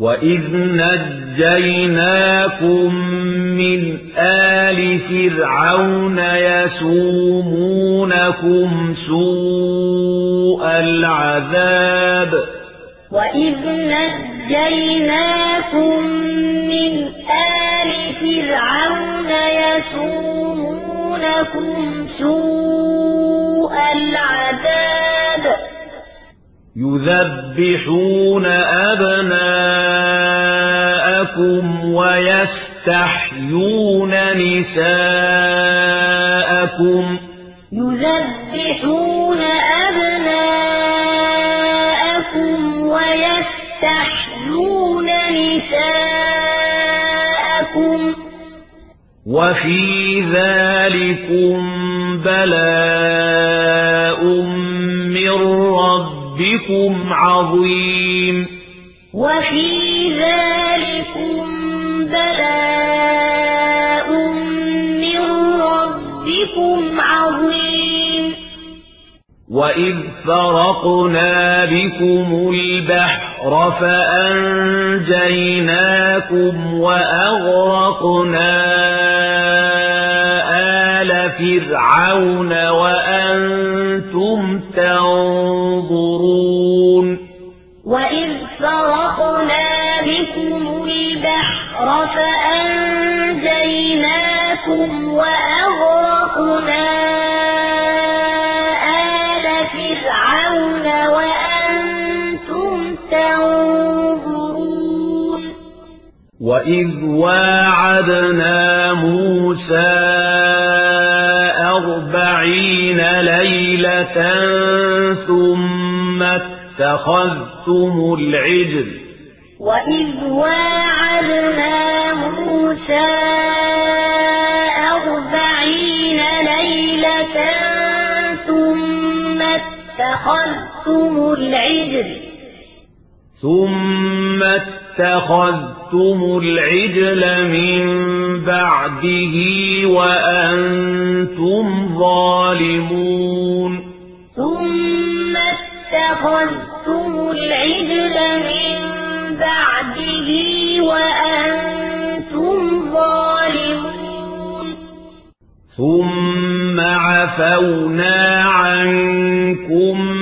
وَإِذْ نَجَّيْنَاكُمْ مِنْ آلِ فِرْعَوْنَ يَسُومُونَكُمْ سُوءَ الْعَذَابِ وَإِذْ نَجَّيْنَاكُمْ مِنْ آلِ فِرْعَوْنَ يَسُومُونَكُمْ سُوءَ الْعَذَابِ يذبحون أبناءكم ويستحيون نساءكم يذبحون أبناءكم ويستحيون نساءكم وفي ذلك بلاء ذلكم عظيم. وفي ذلكم بلاء من ربكم عظيم. وَإِذْ فَرَقْنَا بِكُمُ الْبَحْرَ فَأَنْجَيْنَاكُمْ وَأَغْرَقْنَا فرعون وأنتم تنظرون. وأغرقنا آل فرعون وأنتم تنظرون. وإذ واعدنا موسى أربعين ليلة ثم اتخذتم العجل وإذ واعدنا موسى العجل. ثم اتخذتم العجل من بعده وأنتم ظالمون. ثم اتخذتم العجل من بعده وأنتم ظالمون. ثم عفونا عنكم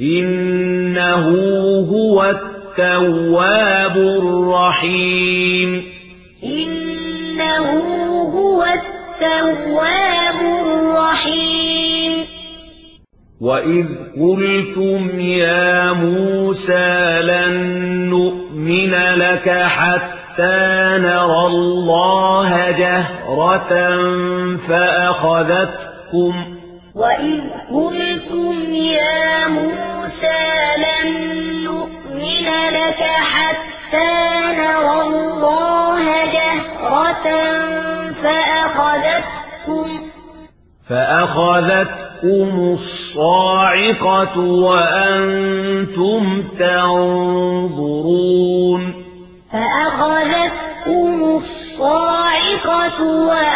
إنه هو التواب الرحيم إنه هو التواب الرحيم وإذ قلتم يا موسى لن نؤمن لك حتى نرى الله جهرة فأخذتكم وَإِذْ قُلْتُمْ يَا مُوسَى لَن نُّؤْمِنَ لَكَ حَتَّى نَرَى اللَّهَ جَهْرَةً فَأَخَذَتْكُمْ فَأَخَذَتْكُمُ الصَّاعِقَةُ وَأَنْتُمْ تَنظُرُونَ فَأَخَذَتْكُمُ الصَّاعِقَةُ وَأَنْتُمْ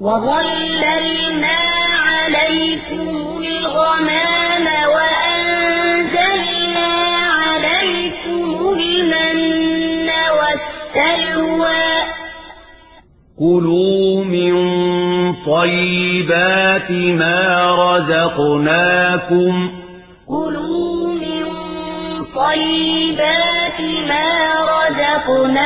وظللنا عليكم الغمام وأنزلنا عليكم المن والسلوى كلوا من طيبات ما رزقناكم كلوا من طيبات ما رزقناكم